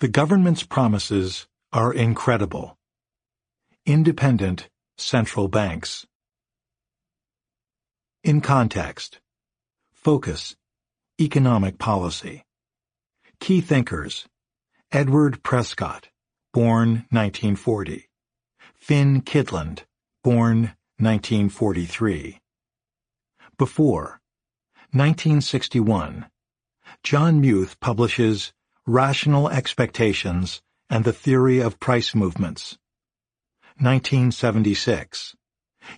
The government's promises are incredible. Independent central banks. In context. Focus. Economic policy. Key thinkers. Edward Prescott, born 1940. Finn Kydland, born 1943. Before. 1961. John Muth publishes Rational Expectations and the Theory of Price Movements. 1976.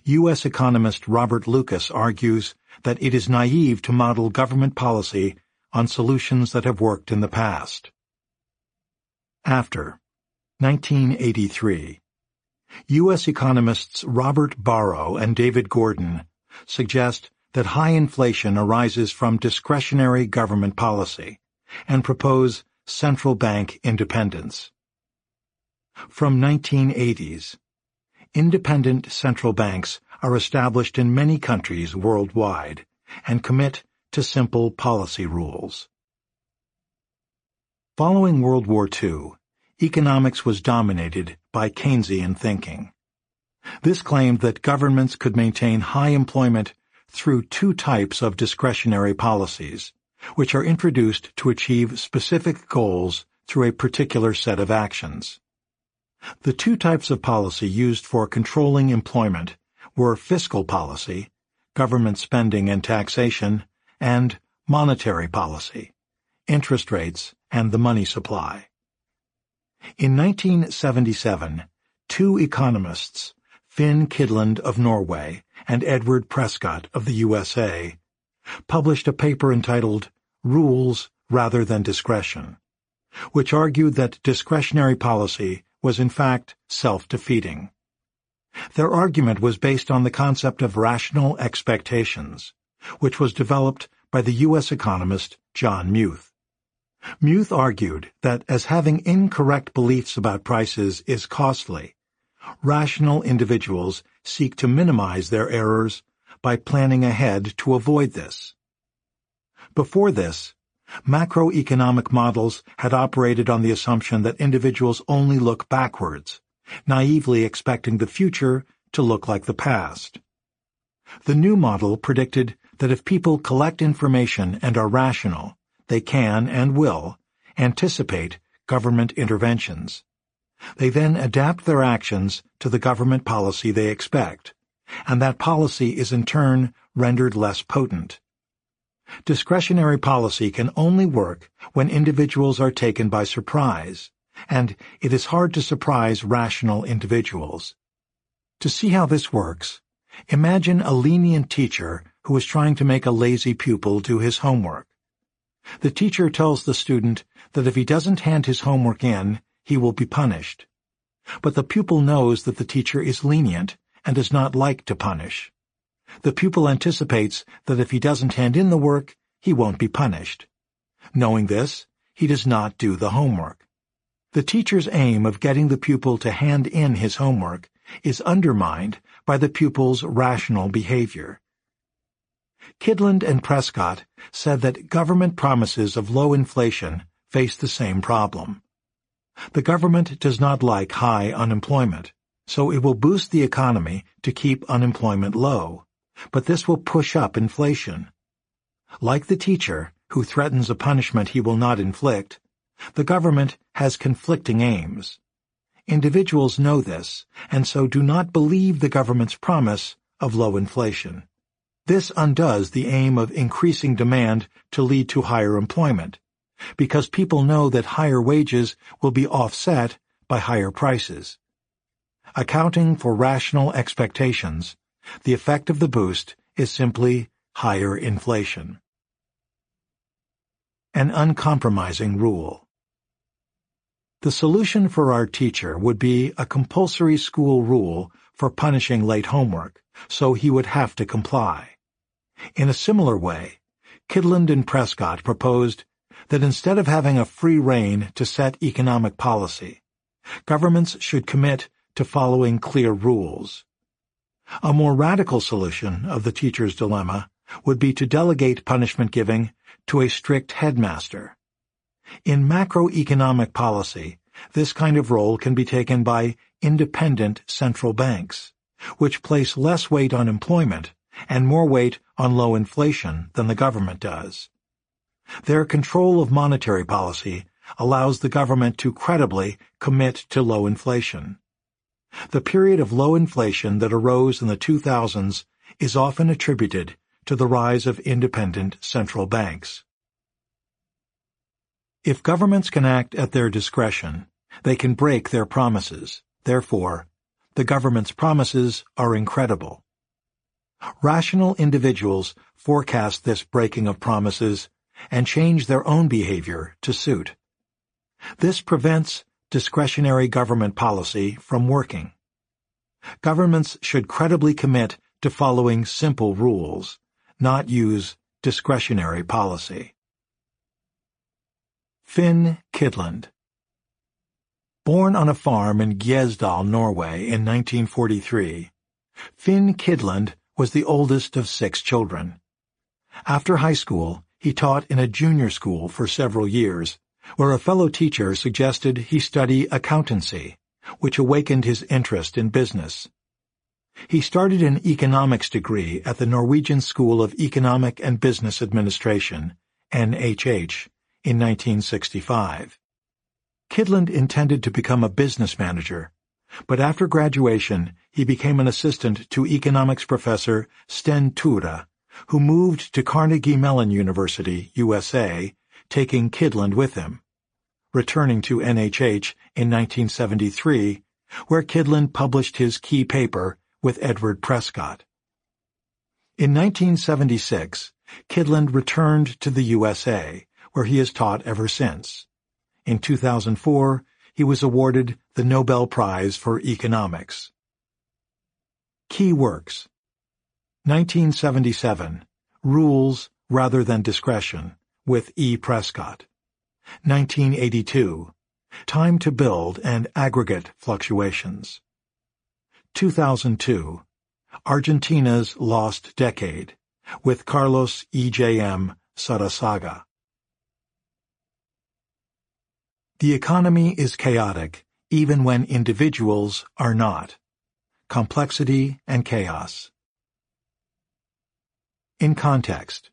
U.S. economist Robert Lucas argues that it is naive to model government policy on solutions that have worked in the past. After 1983. U.S. economists Robert Barro and David Gordon suggest that high inflation arises from discretionary government policy and propose central bank independence. From 1980s, independent central banks are established in many countries worldwide and commit to simple policy rules. Following World War II, economics was dominated by Keynesian thinking. This claimed that governments could maintain high employment through two types of discretionary policies, which are introduced to achieve specific goals through a particular set of actions. The two types of policy used for controlling employment were fiscal policy, government spending and taxation, and monetary policy, interest rates and the money supply. In 1977, two economists, Finn Kydland of Norway and Edward Prescott of the USA, published a paper entitled Rules Rather Than Discretion, which argued that discretionary policy was in fact self-defeating. Their argument was based on the concept of rational expectations, which was developed by the U.S. economist John Muth. Muth argued that as having incorrect beliefs about prices is costly, rational individuals seek to minimize their errors by planning ahead to avoid this. Before this, macroeconomic models had operated on the assumption that individuals only look backwards, naively expecting the future to look like the past. The new model predicted that if people collect information and are rational, they can and will anticipate government interventions. They then adapt their actions to the government policy they expect, and that policy is in turn rendered less potent. Discretionary policy can only work when individuals are taken by surprise, and it is hard to surprise rational individuals. To see how this works, imagine a lenient teacher who is trying to make a lazy pupil do his homework. The teacher tells the student that if he doesn't hand his homework in, he will be punished. But the pupil knows that the teacher is lenient and does not like to punish. The pupil anticipates that if he doesn't hand in the work, he won't be punished. Knowing this, he does not do the homework. The teacher's aim of getting the pupil to hand in his homework is undermined by the pupil's rational behavior. Kydland and Prescott said that government promises of low inflation face the same problem. The government does not like high unemployment so it will boost the economy to keep unemployment low, but this will push up inflation. Like the teacher, who threatens a punishment he will not inflict, the government has conflicting aims. Individuals know this, and so do not believe the government's promise of low inflation. This undoes the aim of increasing demand to lead to higher employment, because people know that higher wages will be offset by higher prices. Accounting for rational expectations, the effect of the boost is simply higher inflation. An uncompromising rule. The solution for our teacher would be a compulsory school rule for punishing late homework, so he would have to comply. In a similar way, Kydland and Prescott proposed that instead of having a free rein to set economic policy, governments should commit to following clear rules. A more radical solution of the teacher's dilemma would be to delegate punishment giving to a strict headmaster. In macroeconomic policy, this kind of role can be taken by independent central banks, which place less weight on employment and more weight on low inflation than the government does. Their control of monetary policy allows the government to credibly commit to low inflation. The period of low inflation that arose in the 2000s is often attributed to the rise of independent central banks. If governments can act at their discretion, they can break their promises. Therefore, the government's promises are incredible. Rational individuals forecast this breaking of promises and change their own behavior to suit. This prevents discretionary government policy from working. Governments should credibly commit to following simple rules, not use discretionary policy. Finn Kydland Born on a farm in Gjesdal, Norway in 1943, Finn Kydland was the oldest of six children. After high school, he taught in a junior school for several years where a fellow teacher suggested he study accountancy, which awakened his interest in business. He started an economics degree at the Norwegian School of Economic and Business Administration, NHH, in 1965. Kydland intended to become a business manager, but after graduation he became an assistant to economics professor Sten Thore, who moved to Carnegie Mellon University, USA, taking Kydland with him, returning to NHH in 1973, where Kydland published his key paper with Edward Prescott. In 1976, Kydland returned to the USA, where he has taught ever since. In 2004, he was awarded the Nobel Prize for Economics. Key works 1977, Rules Rather Than Discretion, with E. Prescott. 1982, Time to Build and Aggregate Fluctuations. 2002, Argentina's Lost Decade, with Carlos E.J.M. Zarazaga. The economy is chaotic, even when individuals are not. Complexity and chaos. In context,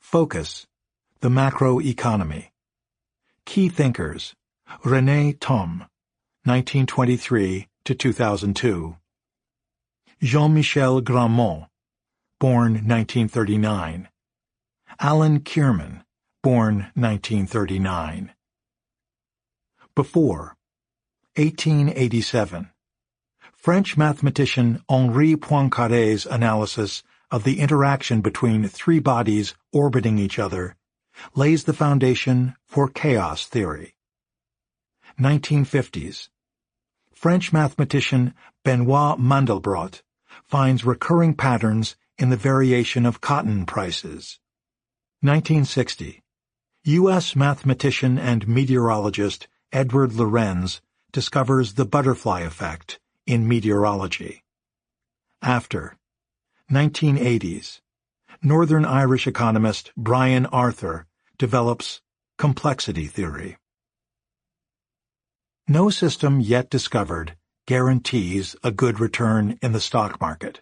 focus the macroeconomy, Key Thinkers René Thom, 1923 to 2002. Jean-Michel Grandmont, born 1939. Alan Kirman, born 1939. Before 1887. French mathematician Henri Poincaré's analysis of the interaction between three bodies orbiting each other lays the foundation for chaos theory. 1950s. French mathematician Benoit Mandelbrot finds recurring patterns in the variation of cotton prices. 1960. U.S. mathematician and meteorologist Edward Lorenz discovers the butterfly effect in meteorology. After. 1980s. Northern Irish economist Brian Arthur develops complexity theory. No system yet discovered guarantees a good return in the stock market.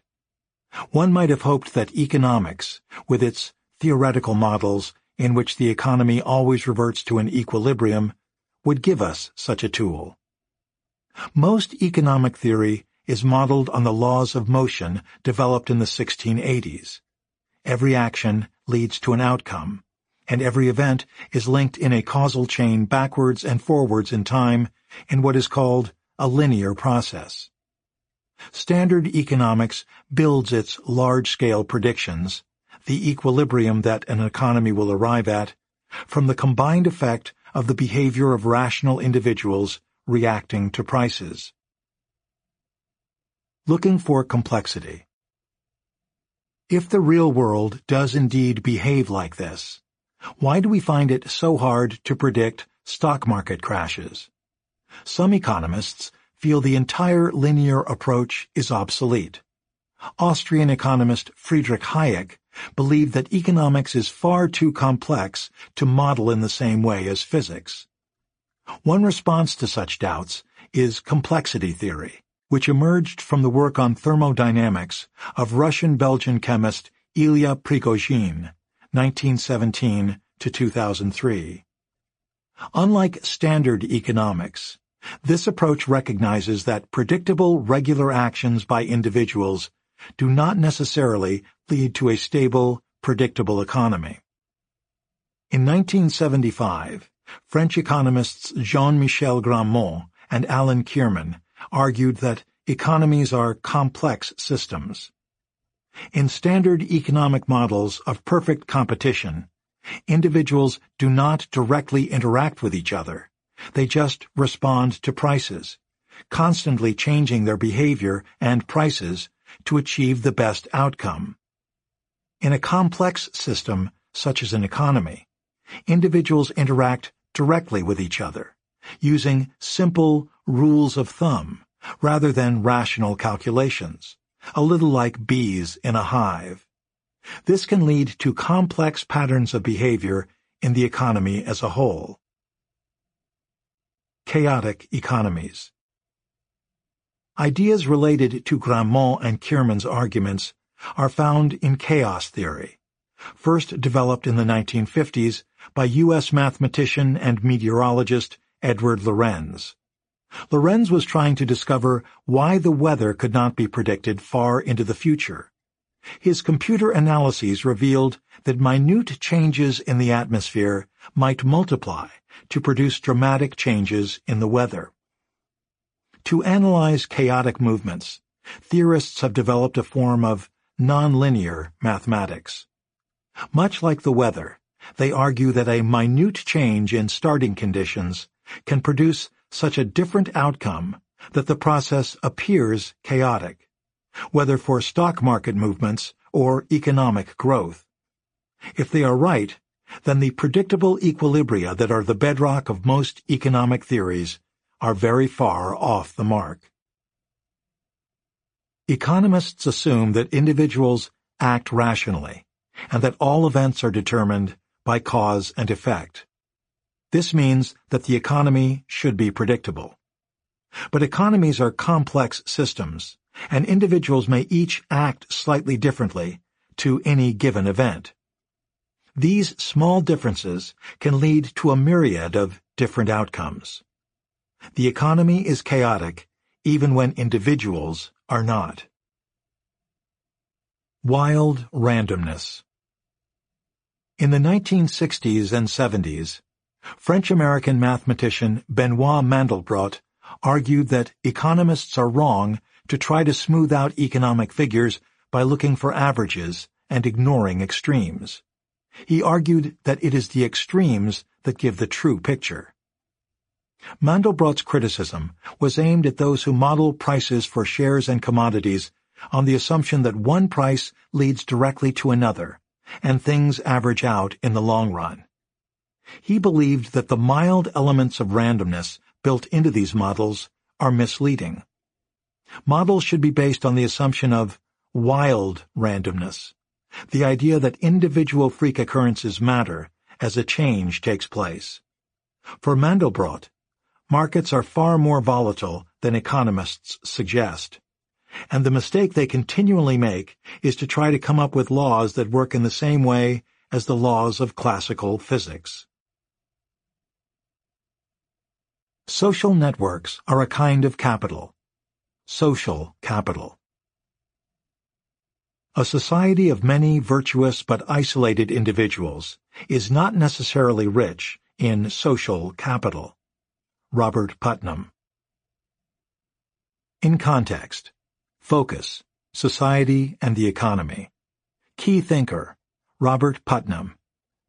One might have hoped that economics, with its theoretical models in which the economy always reverts to an equilibrium, would give us such a tool. Most economic theory is modeled on the laws of motion developed in the 1680s, Every action leads to an outcome, and every event is linked in a causal chain backwards and forwards in time in what is called a linear process. Standard economics builds its large-scale predictions, the equilibrium that an economy will arrive at, from the combined effect of the behavior of rational individuals reacting to prices. Looking for complexity. If the real world does indeed behave like this, why do we find it so hard to predict stock market crashes? Some economists feel the entire linear approach is obsolete. Austrian economist Friedrich Hayek believed that economics is far too complex to model in the same way as physics. One response to such doubts is complexity theory which emerged from the work on thermodynamics of Russian-Belgian chemist Ilya Prigogine, 1917 to 2003. Unlike standard economics, this approach recognizes that predictable regular actions by individuals do not necessarily lead to a stable, predictable economy. In 1975, French economists Jean-Michel Grandmont and Alan Kirman argued that economies are complex systems. In standard economic models of perfect competition, individuals do not directly interact with each other. They just respond to prices, constantly changing their behavior and prices to achieve the best outcome. In a complex system, such as an economy, individuals interact directly with each other using simple rules of thumb rather than rational calculations, a little like bees in a hive. This can lead to complex patterns of behavior in the economy as a whole. Chaotic Economies Ideas related to Grandmont and Kirman's arguments are found in chaos theory, first developed in the 1950s by U.S. mathematician and meteorologist Edward Lorenz. Lorenz was trying to discover why the weather could not be predicted far into the future. His computer analyses revealed that minute changes in the atmosphere might multiply to produce dramatic changes in the weather. To analyze chaotic movements, theorists have developed a form of nonlinear mathematics. Much like the weather, they argue that a minute change in starting conditions can produce such a different outcome that the process appears chaotic, whether for stock market movements or economic growth. If they are right, then the predictable equilibria that are the bedrock of most economic theories are very far off the mark. Economists assume that individuals act rationally and that all events are determined by cause and effect. This means that the economy should be predictable. But economies are complex systems, and individuals may each act slightly differently to any given event. These small differences can lead to a myriad of different outcomes. The economy is chaotic even when individuals are not. Wild Randomness In the 1960s and 70s, French-American mathematician Benoit Mandelbrot argued that economists are wrong to try to smooth out economic figures by looking for averages and ignoring extremes. He argued that it is the extremes that give the true picture. Mandelbrot's criticism was aimed at those who model prices for shares and commodities on the assumption that one price leads directly to another, and things average out in the long run. He believed that the mild elements of randomness built into these models are misleading. Models should be based on the assumption of wild randomness, the idea that individual freak occurrences matter as a change takes place. For Mandelbrot, markets are far more volatile than economists suggest. And the mistake they continually make is to try to come up with laws that work in the same way as the laws of classical physics. Social networks are a kind of capital. Social capital. A society of many virtuous but isolated individuals is not necessarily rich in social capital. Robert Putnam. In context, focus, society and the economy. Key thinker, Robert Putnam,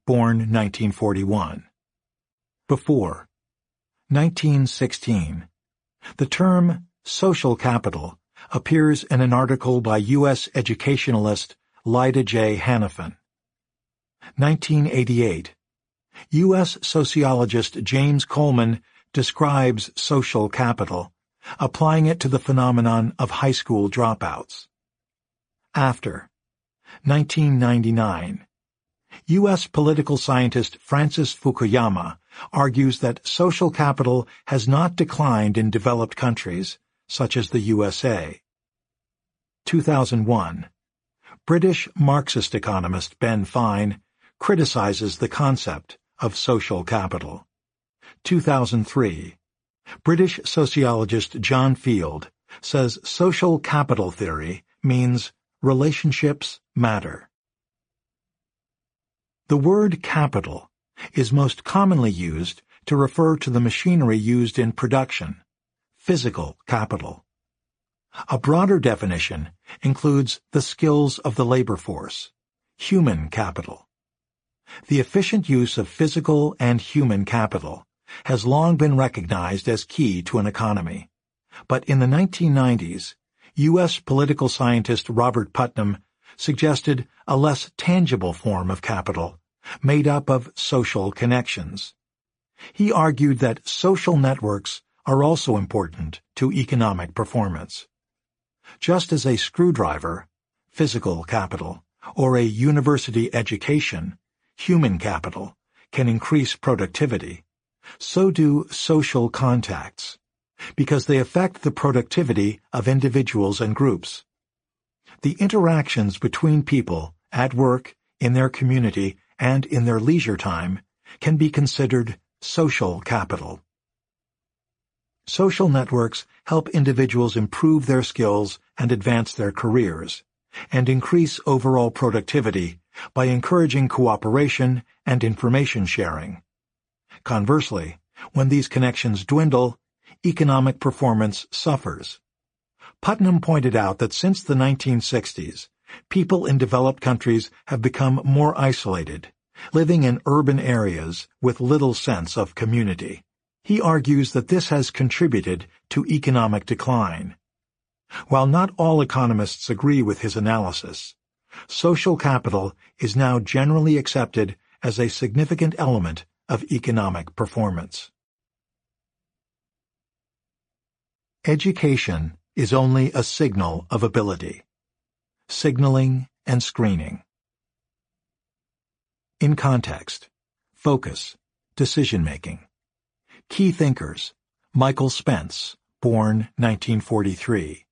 born 1941. Before, 1916. The term social capital appears in an article by U.S. educationalist Lyda J. Hanifan. 1988. U.S. sociologist James Coleman describes social capital, applying it to the phenomenon of high school dropouts. After 1999. U.S. political scientist Francis Fukuyama argues that social capital has not declined in developed countries, such as the USA. 2001. British Marxist economist Ben Fine criticizes the concept of social capital. 2003. British sociologist John Field says social capital theory means relationships matter. The word capital is most commonly used to refer to the machinery used in production, physical capital. A broader definition includes the skills of the labor force, human capital. The efficient use of physical and human capital has long been recognized as key to an economy. But in the 1990s, U.S. political scientist Robert Putnam suggested a less tangible form of capital made up of social connections. He argued that social networks are also important to economic performance. Just as a screwdriver, physical capital, or a university education, human capital, can increase productivity, so do social contacts, because they affect the productivity of individuals and groups. The interactions between people, at work, in their community, and in their leisure time can be considered social capital. Social networks help individuals improve their skills and advance their careers, and increase overall productivity by encouraging cooperation and information sharing. Conversely, when these connections dwindle, economic performance suffers. Putnam pointed out that since the 1960s, people in developed countries have become more isolated, living in urban areas with little sense of community. He argues that this has contributed to economic decline. While not all economists agree with his analysis, social capital is now generally accepted as a significant element of economic performance. Education is only a signal of ability signaling, and screening. In context, focus, decision-making. Key thinkers, Michael Spence, born 1943.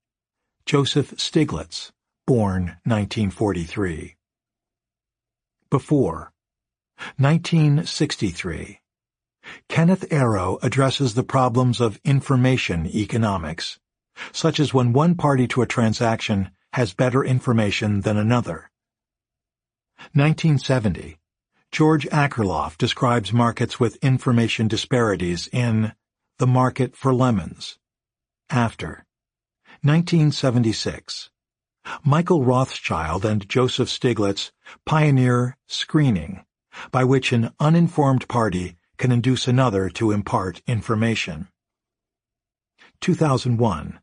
Joseph Stiglitz, born 1943. Before, 1963. Kenneth Arrow addresses the problems of information economics, such as when one party to a transaction has better information than another. 1970. George Akerlof describes markets with information disparities in The Market for Lemons. After. 1976. Michael Rothschild and Joseph Stiglitz pioneer screening, by which an uninformed party can induce another to impart information. 2001.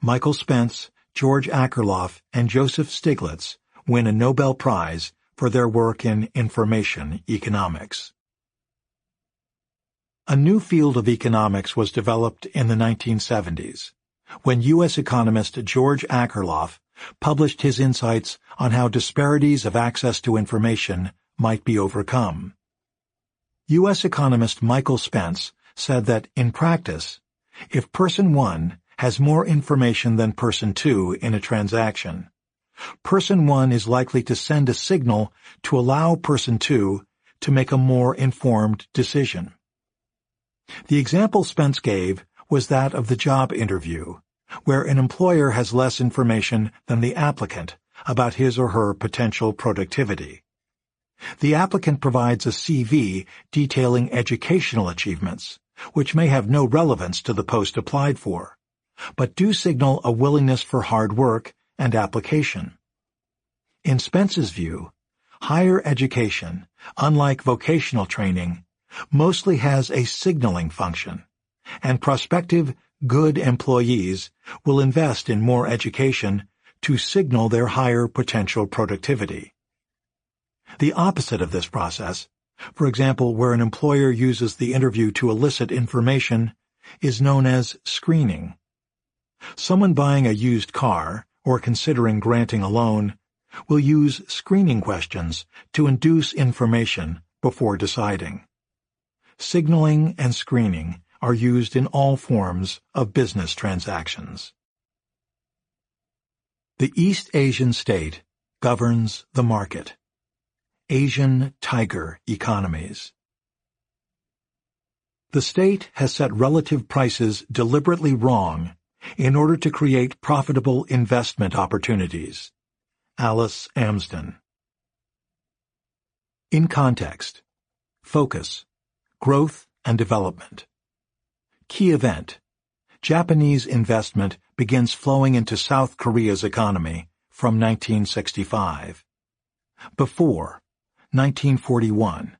Michael Spence George Akerlof and Joseph Stiglitz win a Nobel Prize for their work in information economics. A new field of economics was developed in the 1970s when U.S. economist George Akerlof published his insights on how disparities of access to information might be overcome. U.S. economist Michael Spence said that, in practice, if person 1 has more information than person 2 in a transaction. Person 1 is likely to send a signal to allow person 2 to make a more informed decision. The example Spence gave was that of the job interview, where an employer has less information than the applicant about his or her potential productivity. The applicant provides a CV detailing educational achievements, which may have no relevance to the post applied for but do signal a willingness for hard work and application. In Spence's view, higher education, unlike vocational training, mostly has a signaling function, and prospective good employees will invest in more education to signal their higher potential productivity. The opposite of this process, for example, where an employer uses the interview to elicit information, is known as screening. Someone buying a used car, or considering granting a loan, will use screening questions to induce information before deciding. Signaling and screening are used in all forms of business transactions. The East Asian state governs the market. Asian tiger economies. The state has set relative prices deliberately wrong in order to create profitable investment opportunities. Alice Amsden In context, focus, growth and development. Key event. Japanese investment begins flowing into South Korea's economy from 1965. Before, 1941.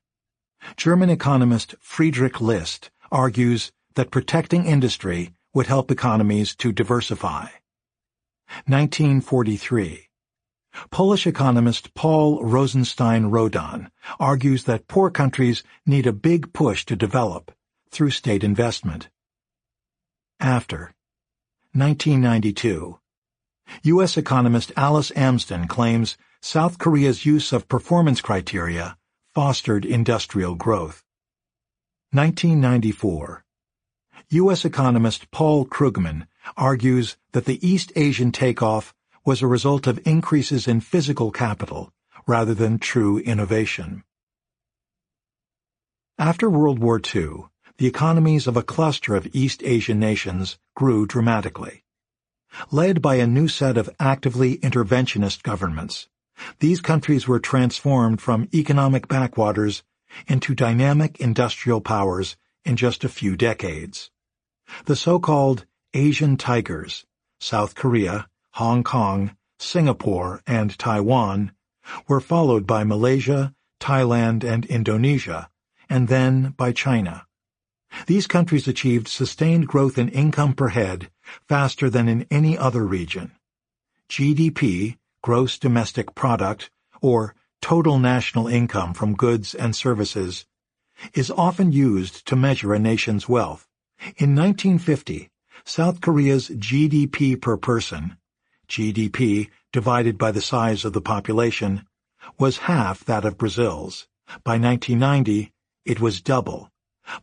German economist Friedrich List argues that protecting industry would help economies to diversify. 1943. Polish economist Paul Rosenstein Rodan argues that poor countries need a big push to develop through state investment. After 1992. U.S. economist Alice Amsden claims South Korea's use of performance criteria fostered industrial growth. 1994. U.S. economist Paul Krugman argues that the East Asian takeoff was a result of increases in physical capital rather than true innovation. After World War II, the economies of a cluster of East Asian nations grew dramatically. Led by a new set of actively interventionist governments, these countries were transformed from economic backwaters into dynamic industrial powers in just a few decades. The so-called Asian tigers, South Korea, Hong Kong, Singapore, and Taiwan, were followed by Malaysia, Thailand, and Indonesia, and then by China. These countries achieved sustained growth in income per head faster than in any other region. GDP, gross domestic product, or total national income from goods and services, is often used to measure a nation's wealth, in 1950, South Korea's GDP per person, GDP divided by the size of the population, was half that of Brazil's. By 1990, it was double.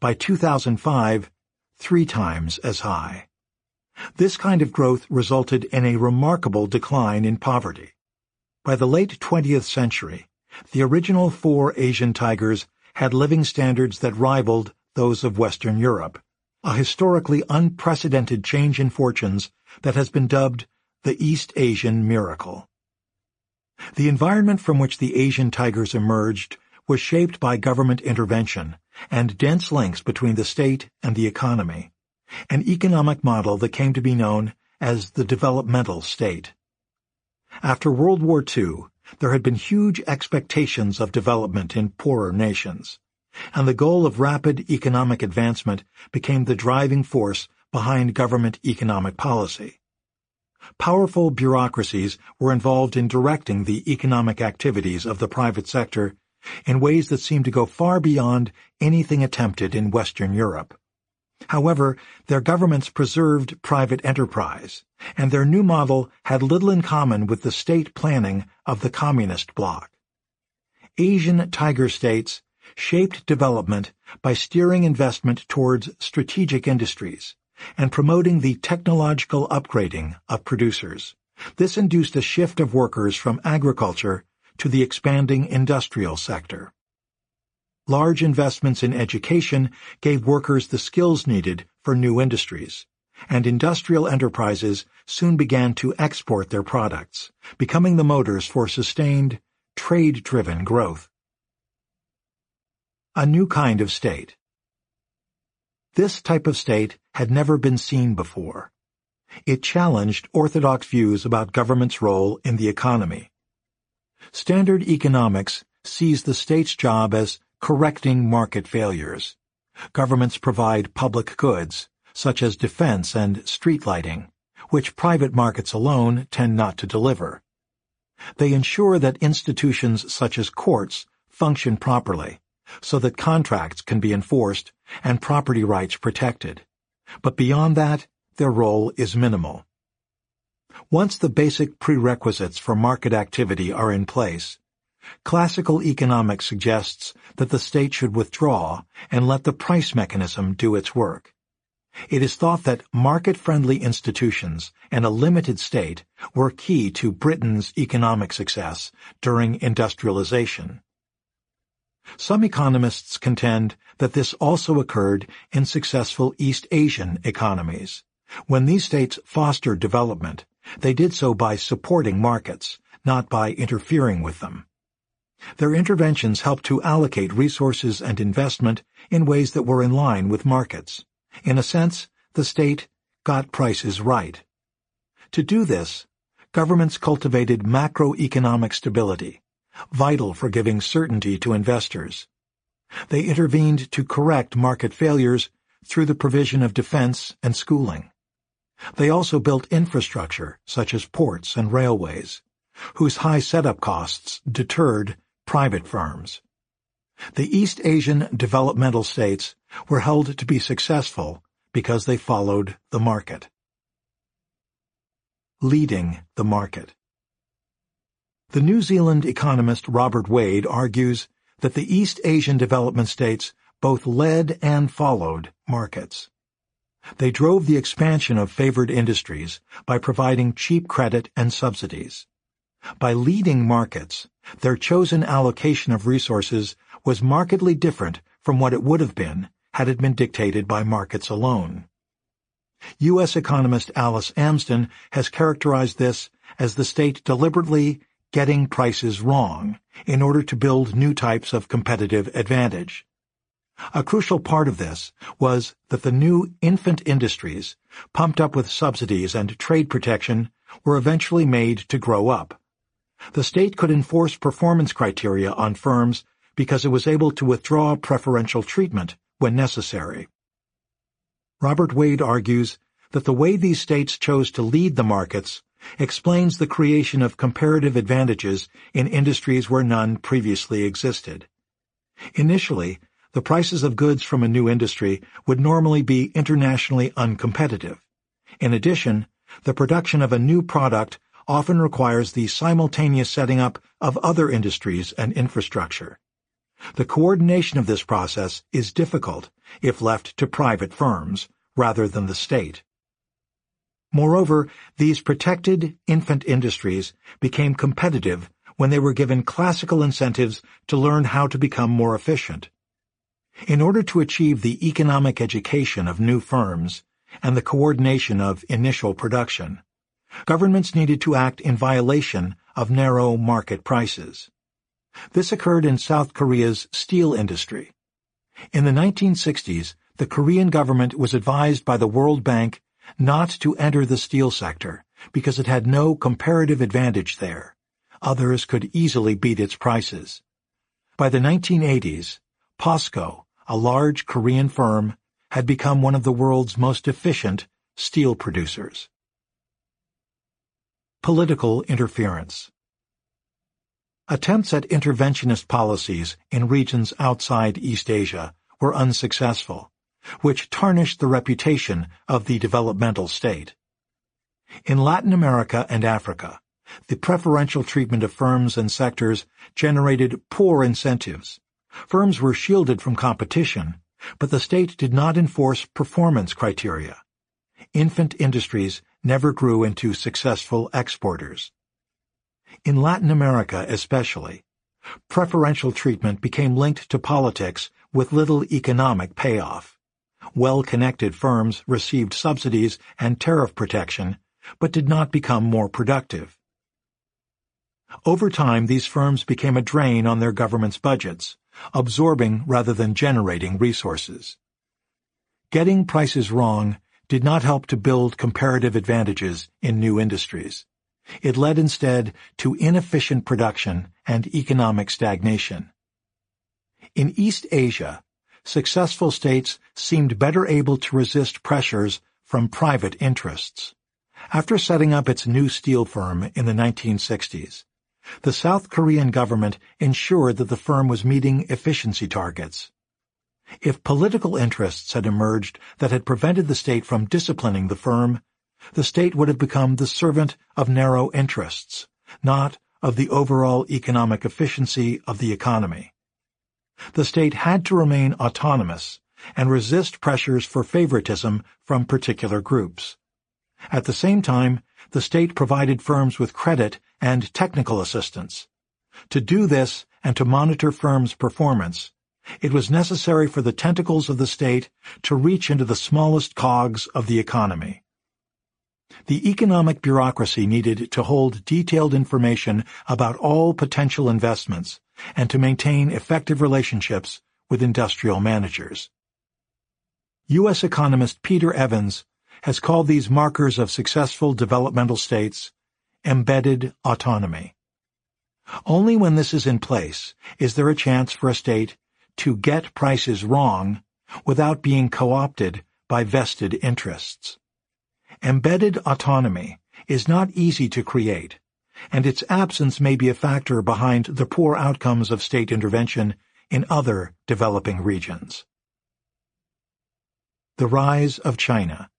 By 2005, three times as high. This kind of growth resulted in a remarkable decline in poverty. By the late 20th century, the original four Asian tigers had living standards that rivaled those of Western Europe a historically unprecedented change in fortunes that has been dubbed the East Asian Miracle. The environment from which the Asian tigers emerged was shaped by government intervention and dense links between the state and the economy, an economic model that came to be known as the developmental state. After World War II, there had been huge expectations of development in poorer nations and the goal of rapid economic advancement became the driving force behind government economic policy. Powerful bureaucracies were involved in directing the economic activities of the private sector in ways that seemed to go far beyond anything attempted in Western Europe. However, their governments preserved private enterprise, and their new model had little in common with the state planning of the communist bloc. Asian tiger states shaped development by steering investment towards strategic industries and promoting the technological upgrading of producers. This induced a shift of workers from agriculture to the expanding industrial sector. Large investments in education gave workers the skills needed for new industries, and industrial enterprises soon began to export their products, becoming the motors for sustained, trade-driven growth a new kind of state. This type of state had never been seen before. It challenged orthodox views about government's role in the economy. Standard economics sees the state's job as correcting market failures. Governments provide public goods, such as defense and street lighting, which private markets alone tend not to deliver. They ensure that institutions such as courts function properly so that contracts can be enforced and property rights protected. But beyond that, their role is minimal. Once the basic prerequisites for market activity are in place, classical economics suggests that the state should withdraw and let the price mechanism do its work. It is thought that market-friendly institutions and a limited state were key to Britain's economic success during industrialization. Some economists contend that this also occurred in successful East Asian economies. When these states fostered development, they did so by supporting markets, not by interfering with them. Their interventions helped to allocate resources and investment in ways that were in line with markets. In a sense, the state got prices right. To do this, governments cultivated macroeconomic stability, vital for giving certainty to investors. They intervened to correct market failures through the provision of defense and schooling. They also built infrastructure, such as ports and railways, whose high setup costs deterred private firms. The East Asian developmental states were held to be successful because they followed the market. Leading the market. The New Zealand economist Robert Wade argues that the East Asian development states both led and followed markets. They drove the expansion of favored industries by providing cheap credit and subsidies. By leading markets, their chosen allocation of resources was markedly different from what it would have been had it been dictated by markets alone. U.S. economist Alice Amsden has characterized this as the state deliberately getting prices wrong in order to build new types of competitive advantage. A crucial part of this was that the new infant industries, pumped up with subsidies and trade protection, were eventually made to grow up. The state could enforce performance criteria on firms because it was able to withdraw preferential treatment when necessary. Robert Wade argues that the way these states chose to lead the markets explains the creation of comparative advantages in industries where none previously existed. Initially, the prices of goods from a new industry would normally be internationally uncompetitive. In addition, the production of a new product often requires the simultaneous setting up of other industries and infrastructure. The coordination of this process is difficult if left to private firms rather than the state. Moreover, these protected infant industries became competitive when they were given classical incentives to learn how to become more efficient. In order to achieve the economic education of new firms and the coordination of initial production, governments needed to act in violation of narrow market prices. This occurred in South Korea's steel industry. In the 1960s, the Korean government was advised by the World Bank not to enter the steel sector because it had no comparative advantage there. Others could easily beat its prices. By the 1980s, POSCO, a large Korean firm, had become one of the world's most efficient steel producers. Political interference Attempts at interventionist policies in regions outside East Asia were unsuccessful, which tarnished the reputation of the developmental state. In Latin America and Africa, the preferential treatment of firms and sectors generated poor incentives. Firms were shielded from competition, but the state did not enforce performance criteria. Infant industries never grew into successful exporters. In Latin America especially, preferential treatment became linked to politics with little economic payoff well-connected firms received subsidies and tariff protection, but did not become more productive. Over time, these firms became a drain on their government's budgets, absorbing rather than generating resources. Getting prices wrong did not help to build comparative advantages in new industries. It led instead to inefficient production and economic stagnation. In East Asia, successful states seemed better able to resist pressures from private interests. After setting up its new steel firm in the 1960s, the South Korean government ensured that the firm was meeting efficiency targets. If political interests had emerged that had prevented the state from disciplining the firm, the state would have become the servant of narrow interests, not of the overall economic efficiency of the economy. The state had to remain autonomous and resist pressures for favoritism from particular groups. At the same time, the state provided firms with credit and technical assistance. To do this and to monitor firms' performance, it was necessary for the tentacles of the state to reach into the smallest cogs of the economy. The economic bureaucracy needed to hold detailed information about all potential investments and to maintain effective relationships with industrial managers. U.S. economist Peter Evans has called these markers of successful developmental states embedded autonomy. Only when this is in place is there a chance for a state to get prices wrong without being co-opted by vested interests. Embedded autonomy is not easy to create and its absence may be a factor behind the poor outcomes of state intervention in other developing regions. The Rise of China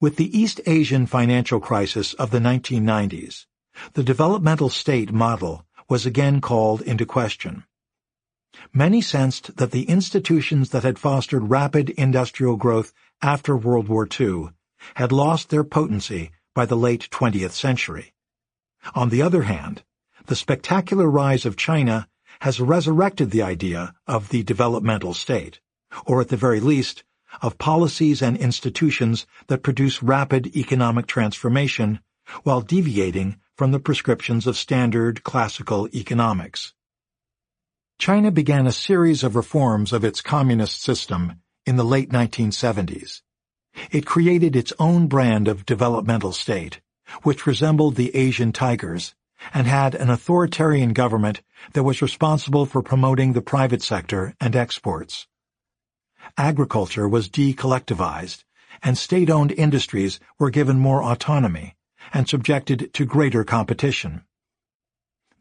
With the East Asian financial crisis of the 1990s, the developmental state model was again called into question. Many sensed that the institutions that had fostered rapid industrial growth after World War II had lost their potency by the late 20th century. On the other hand, the spectacular rise of China has resurrected the idea of the developmental state, or at the very least, of policies and institutions that produce rapid economic transformation while deviating from the prescriptions of standard classical economics. China began a series of reforms of its communist system in the late 1970s, it created its own brand of developmental state, which resembled the Asian tigers, and had an authoritarian government that was responsible for promoting the private sector and exports. Agriculture was decollectivized, and state-owned industries were given more autonomy and subjected to greater competition.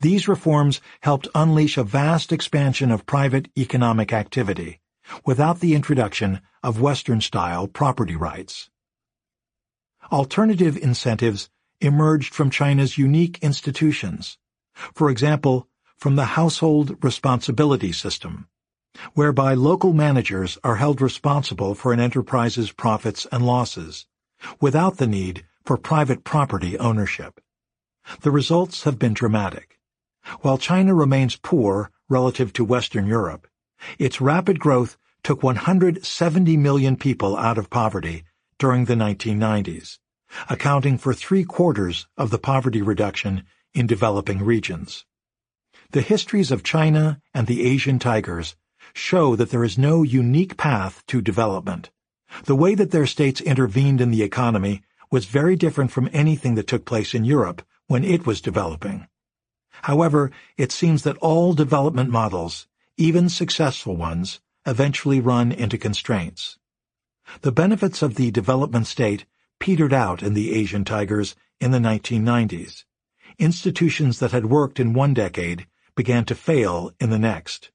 These reforms helped unleash a vast expansion of private economic activity, without the introduction of Western-style property rights. Alternative incentives emerged from China's unique institutions, for example, from the household responsibility system, whereby local managers are held responsible for an enterprise's profits and losses, without the need for private property ownership. The results have been dramatic. While China remains poor relative to Western Europe, its rapid growth took 170 million people out of poverty during the 1990s, accounting for three-quarters of the poverty reduction in developing regions. The histories of China and the Asian tigers show that there is no unique path to development. The way that their states intervened in the economy was very different from anything that took place in Europe when it was developing. However, it seems that all development models even successful ones, eventually run into constraints. The benefits of the development state petered out in the Asian tigers in the 1990s. Institutions that had worked in one decade began to fail in the next.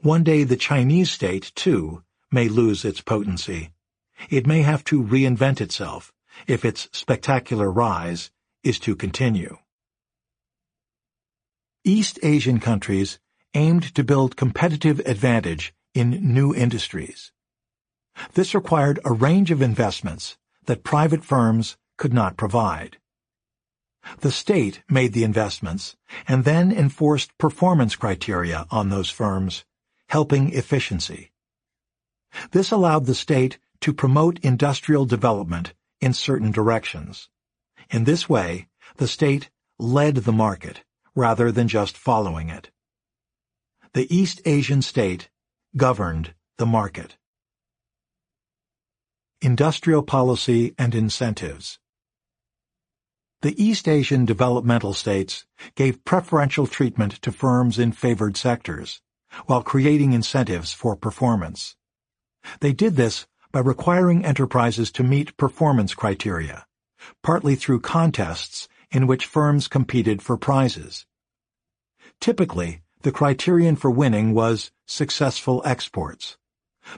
One day the Chinese state, too, may lose its potency. It may have to reinvent itself if its spectacular rise is to continue. East Asian countries aimed to build competitive advantage in new industries. This required a range of investments that private firms could not provide. The state made the investments and then enforced performance criteria on those firms, helping efficiency. This allowed the state to promote industrial development in certain directions. In this way, the state led the market rather than just following it the East Asian state governed the market. Industrial Policy and Incentives The East Asian developmental states gave preferential treatment to firms in favored sectors, while creating incentives for performance. They did this by requiring enterprises to meet performance criteria, partly through contests in which firms competed for prizes. Typically, the criterion for winning was successful exports.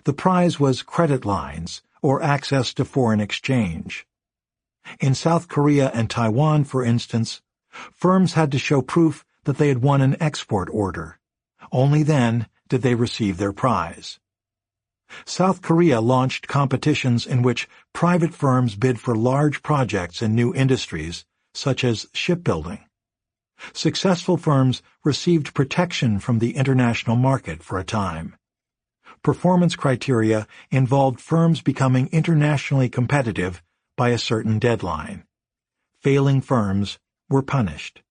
The prize was credit lines, or access to foreign exchange. In South Korea and Taiwan, for instance, firms had to show proof that they had won an export order. Only then did they receive their prize. South Korea launched competitions in which private firms bid for large projects in new industries, such as shipbuilding successful firms received protection from the international market for a time. Performance criteria involved firms becoming internationally competitive by a certain deadline. Failing firms were punished.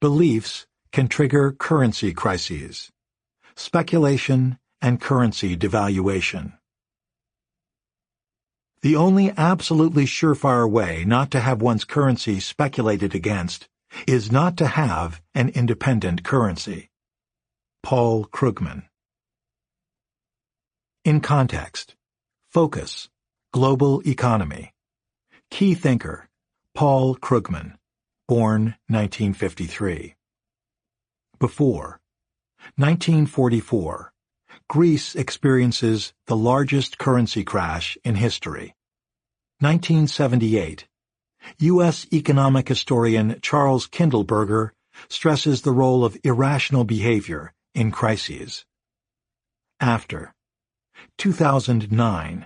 Beliefs can trigger currency crises, speculation, and currency devaluation. The only absolutely surefire way not to have one's currency speculated against is not to have an independent currency. Paul Krugman In Context Focus Global Economy Key Thinker Paul Krugman Born 1953 Before 1944 Greece experiences the largest currency crash in history. 1978, U.S. economic historian Charles Kindleberger stresses the role of irrational behavior in crises. After 2009,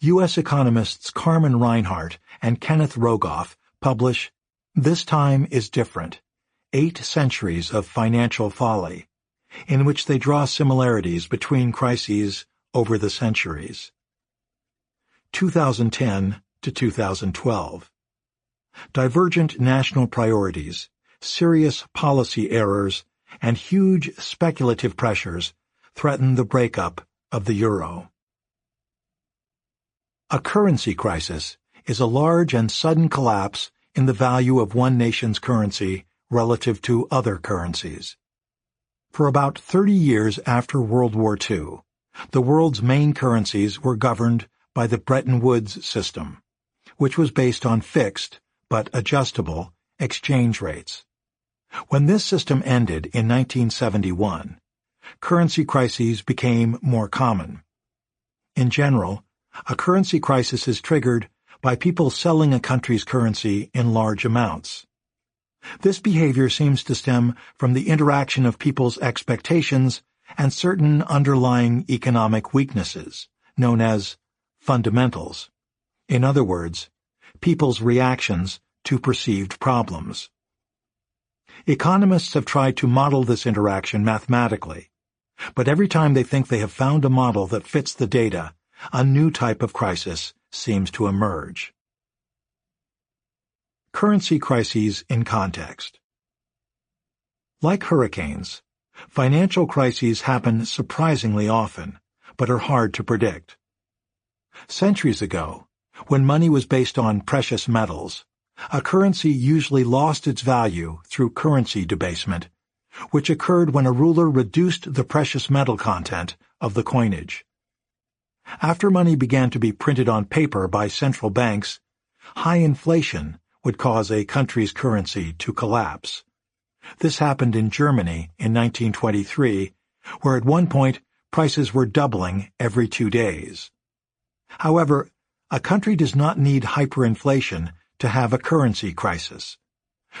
U.S. economists Carmen Reinhart and Kenneth Rogoff publish This Time is Different, Eight Centuries of Financial Folly, in which they draw similarities between crises over the centuries. 2010 to 2012. Divergent national priorities, serious policy errors, and huge speculative pressures threaten the breakup of the euro. A currency crisis is a large and sudden collapse in the value of one nation's currency relative to other currencies. For about 30 years after World War II, the world's main currencies were governed by the Bretton Woods system, which was based on fixed, but adjustable, exchange rates. When this system ended in 1971, currency crises became more common. In general, a currency crisis is triggered by people selling a country's currency in large amounts. This behavior seems to stem from the interaction of people's expectations and certain underlying economic weaknesses, known as fundamentals. In other words, people's reactions to perceived problems. Economists have tried to model this interaction mathematically, but every time they think they have found a model that fits the data, a new type of crisis seems to emerge. Currency crises in context. Like hurricanes, financial crises happen surprisingly often, but are hard to predict. Centuries ago, when money was based on precious metals, a currency usually lost its value through currency debasement, which occurred when a ruler reduced the precious metal content of the coinage. After money began to be printed on paper by central banks, high inflation would cause a country's currency to collapse. This happened in Germany in 1923, where at one point prices were doubling every two days. However, a country does not need hyperinflation to have a currency crisis.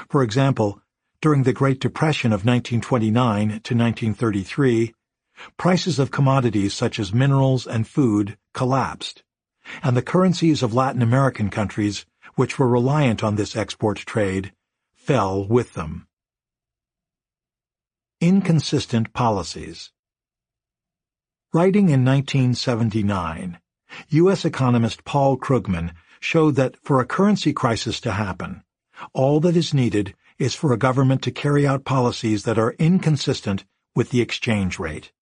For example, during the Great Depression of 1929 to 1933, prices of commodities such as minerals and food collapsed, and the currencies of Latin American countries, which were reliant on this export trade, fell with them. Inconsistent Policies Writing in 1979, U.S. economist Paul Krugman showed that for a currency crisis to happen, all that is needed is for a government to carry out policies that are inconsistent with the exchange rate.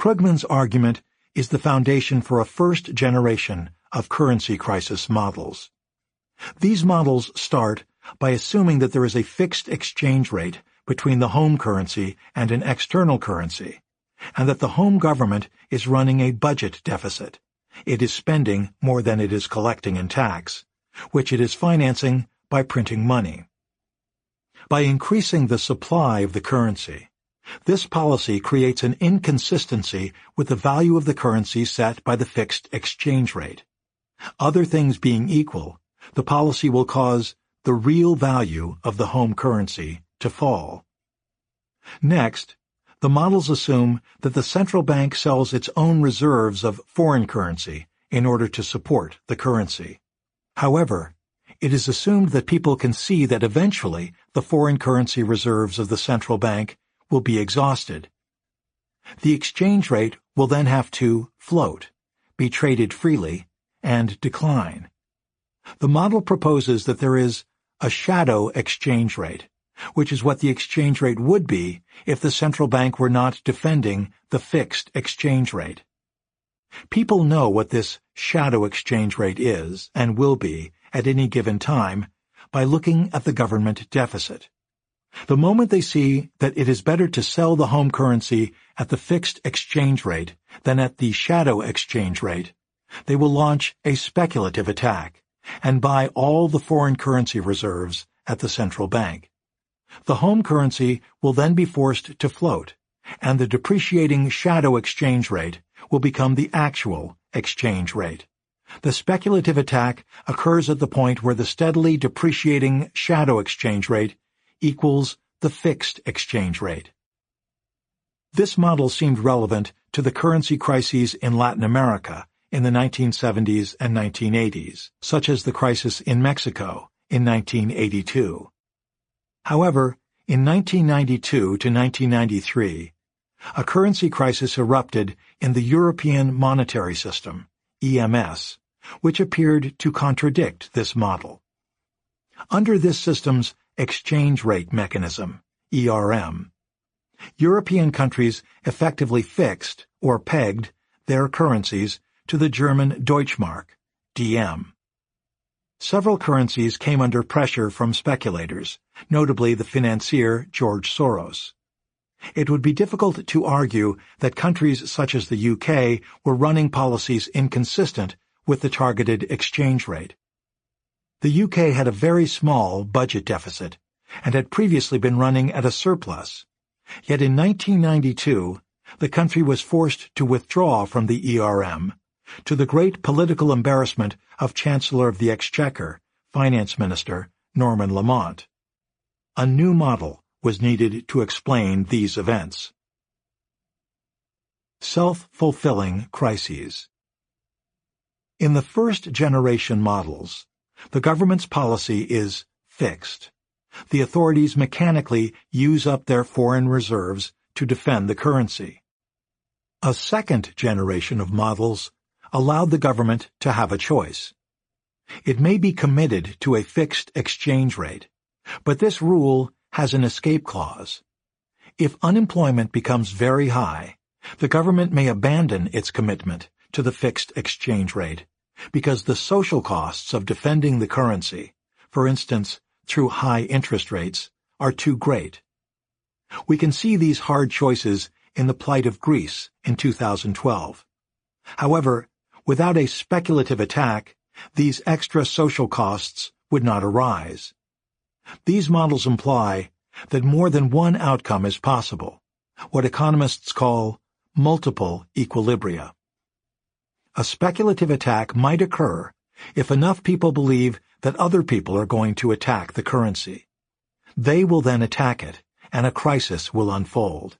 Krugman's argument is the foundation for a first generation of currency crisis models. These models start by assuming that there is a fixed exchange rate between the home currency and an external currency, and that the home government is running a budget deficit. It is spending more than it is collecting in tax, which it is financing by printing money. By increasing the supply of the currency, this policy creates an inconsistency with the value of the currency set by the fixed exchange rate. Other things being equal, the policy will cause the real value of the home currency to fall. Next, the models assume that the central bank sells its own reserves of foreign currency in order to support the currency. However, it is assumed that people can see that eventually the foreign currency reserves of the central bank will be exhausted. The exchange rate will then have to float, be traded freely, and decline. The model proposes that there is a shadow exchange rate, which is what the exchange rate would be if the central bank were not defending the fixed exchange rate. People know what this shadow exchange rate is and will be at any given time by looking at the government deficit. The moment they see that it is better to sell the home currency at the fixed exchange rate than at the shadow exchange rate, they will launch a speculative attack and buy all the foreign currency reserves at the central bank. The home currency will then be forced to float, and the depreciating shadow exchange rate will become the actual exchange rate. The speculative attack occurs at the point where the steadily depreciating shadow exchange rate equals the fixed exchange rate. This model seemed relevant to the currency crises in Latin America in the 1970s and 1980s, such as the crisis in Mexico in 1982. However, in 1992 to 1993, a currency crisis erupted in the European Monetary System, EMS, which appeared to contradict this model. Under this system's exchange rate mechanism, ERM, European countries effectively fixed or pegged their currencies to the German Deutschmark, DM, several currencies came under pressure from speculators, notably the financier George Soros. It would be difficult to argue that countries such as the UK were running policies inconsistent with the targeted exchange rate. The UK had a very small budget deficit and had previously been running at a surplus. Yet in 1992, the country was forced to withdraw from the ERM to the great political embarrassment of Chancellor of the Exchequer, Finance Minister Norman Lamont. A new model was needed to explain these events. Self-fulfilling crises In the first-generation models, the government's policy is fixed. The authorities mechanically use up their foreign reserves to defend the currency. A second generation of models allowed the government to have a choice. It may be committed to a fixed exchange rate, but this rule has an escape clause. If unemployment becomes very high, the government may abandon its commitment to the fixed exchange rate because the social costs of defending the currency, for instance, through high interest rates, are too great. We can see these hard choices in the plight of Greece in 2012. However, Without a speculative attack, these extra social costs would not arise. These models imply that more than one outcome is possible, what economists call multiple equilibria. A speculative attack might occur if enough people believe that other people are going to attack the currency. They will then attack it, and a crisis will unfold.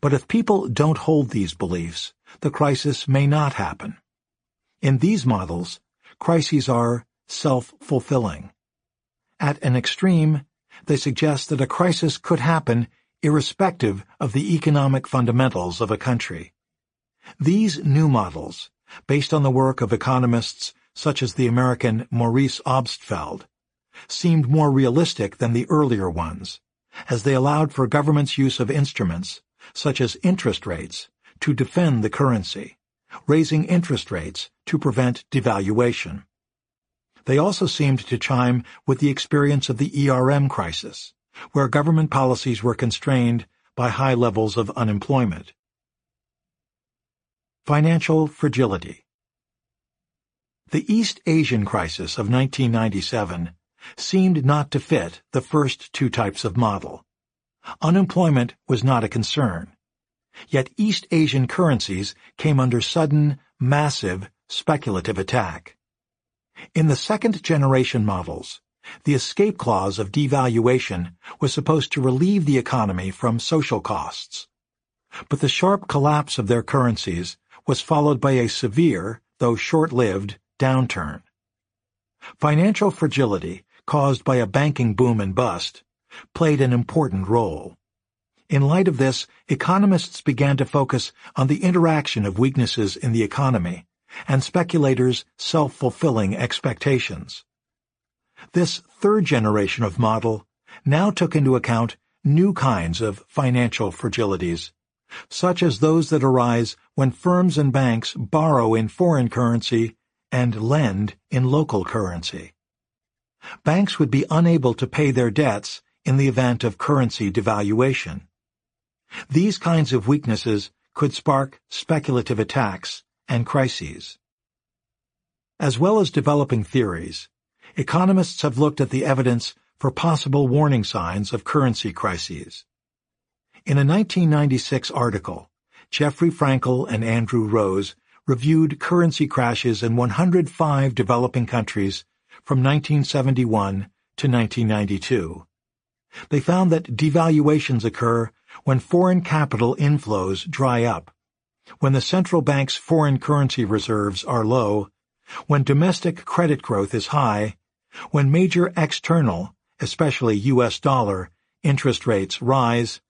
But if people don't hold these beliefs, the crisis may not happen. In these models, crises are self-fulfilling. At an extreme, they suggest that a crisis could happen irrespective of the economic fundamentals of a country. These new models, based on the work of economists such as the American Maurice Obstfeld, seemed more realistic than the earlier ones, as they allowed for government's use of instruments, such as interest rates, to defend the currency, raising interest rates to prevent devaluation. They also seemed to chime with the experience of the ERM crisis, where government policies were constrained by high levels of unemployment. Financial Fragility The East Asian crisis of 1997 seemed not to fit the first two types of model. Unemployment was not a concern, Yet East Asian currencies came under sudden, massive, speculative attack. In the second-generation models, the escape clause of devaluation was supposed to relieve the economy from social costs. But the sharp collapse of their currencies was followed by a severe, though short-lived, downturn. Financial fragility, caused by a banking boom and bust, played an important role. In light of this, economists began to focus on the interaction of weaknesses in the economy and speculators' self-fulfilling expectations. This third generation of model now took into account new kinds of financial fragilities, such as those that arise when firms and banks borrow in foreign currency and lend in local currency. Banks would be unable to pay their debts in the event of currency devaluation. These kinds of weaknesses could spark speculative attacks and crises. As well as developing theories, economists have looked at the evidence for possible warning signs of currency crises. In a 1996 article, Jeffrey Frankel and Andrew Rose reviewed currency crashes in 105 developing countries from 1971 to 1992. They found that devaluations occur when foreign capital inflows dry up, when the central bank's foreign currency reserves are low, when domestic credit growth is high, when major external, especially U.S. dollar, interest rates rise,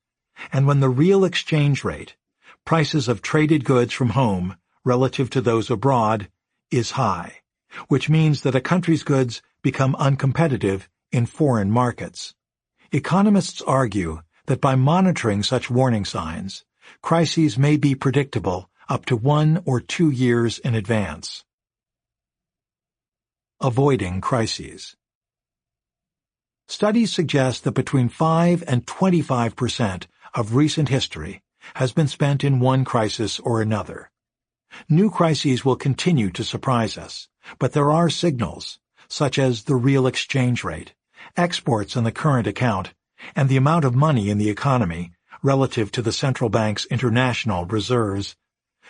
and when the real exchange rate, prices of traded goods from home relative to those abroad, is high, which means that a country's goods become uncompetitive in foreign markets. Economists argue that by monitoring such warning signs, crises may be predictable up to one or two years in advance. Avoiding crises. Studies suggest that between 5 and 25 percent of recent history has been spent in one crisis or another. New crises will continue to surprise us, but there are signals, such as the real exchange rate, exports and the current account, and the amount of money in the economy relative to the central bank's international reserves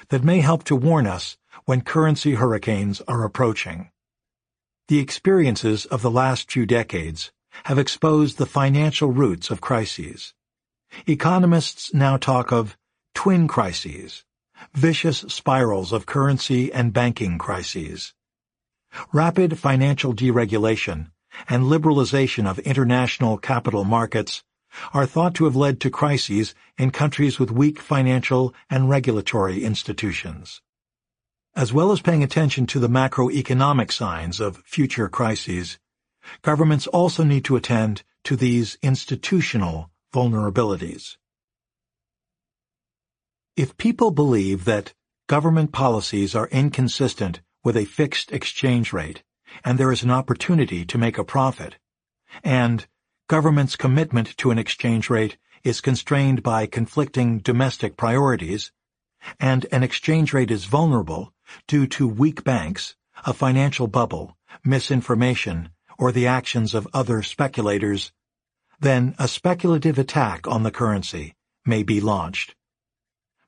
that may help to warn us when currency hurricanes are approaching. The experiences of the last few decades have exposed the financial roots of crises. Economists now talk of twin crises, vicious spirals of currency and banking crises. Rapid financial deregulation and liberalization of international capital markets are thought to have led to crises in countries with weak financial and regulatory institutions. As well as paying attention to the macroeconomic signs of future crises, governments also need to attend to these institutional vulnerabilities. If people believe that government policies are inconsistent with a fixed exchange rate, and there is an opportunity to make a profit. And government's commitment to an exchange rate is constrained by conflicting domestic priorities, and an exchange rate is vulnerable due to weak banks, a financial bubble, misinformation, or the actions of other speculators, then a speculative attack on the currency may be launched.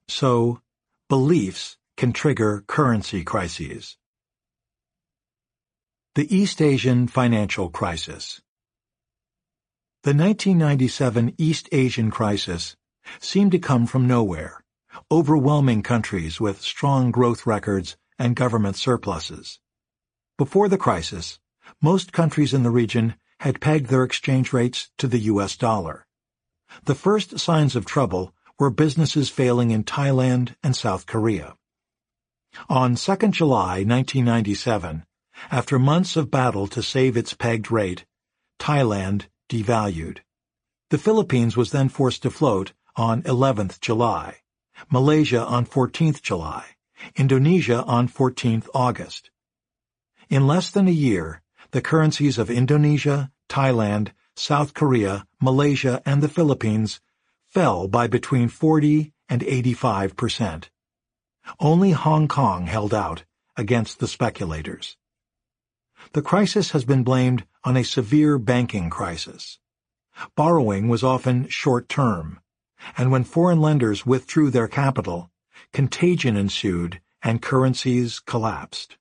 So, beliefs can trigger currency crises. The East Asian Financial Crisis The 1997 East Asian crisis seemed to come from nowhere, overwhelming countries with strong growth records and government surpluses. Before the crisis, most countries in the region had pegged their exchange rates to the U.S. dollar. The first signs of trouble were businesses failing in Thailand and South Korea. On 2 July 1997, after months of battle to save its pegged rate, Thailand devalued. The Philippines was then forced to float on 11th July, Malaysia on 14th July, Indonesia on 14th August. In less than a year, the currencies of Indonesia, Thailand, South Korea, Malaysia, and the Philippines fell by between 40 and 85 percent. Only Hong Kong held out against the speculators. The crisis has been blamed on a severe banking crisis. Borrowing was often short-term, and when foreign lenders withdrew their capital, contagion ensued and currencies collapsed.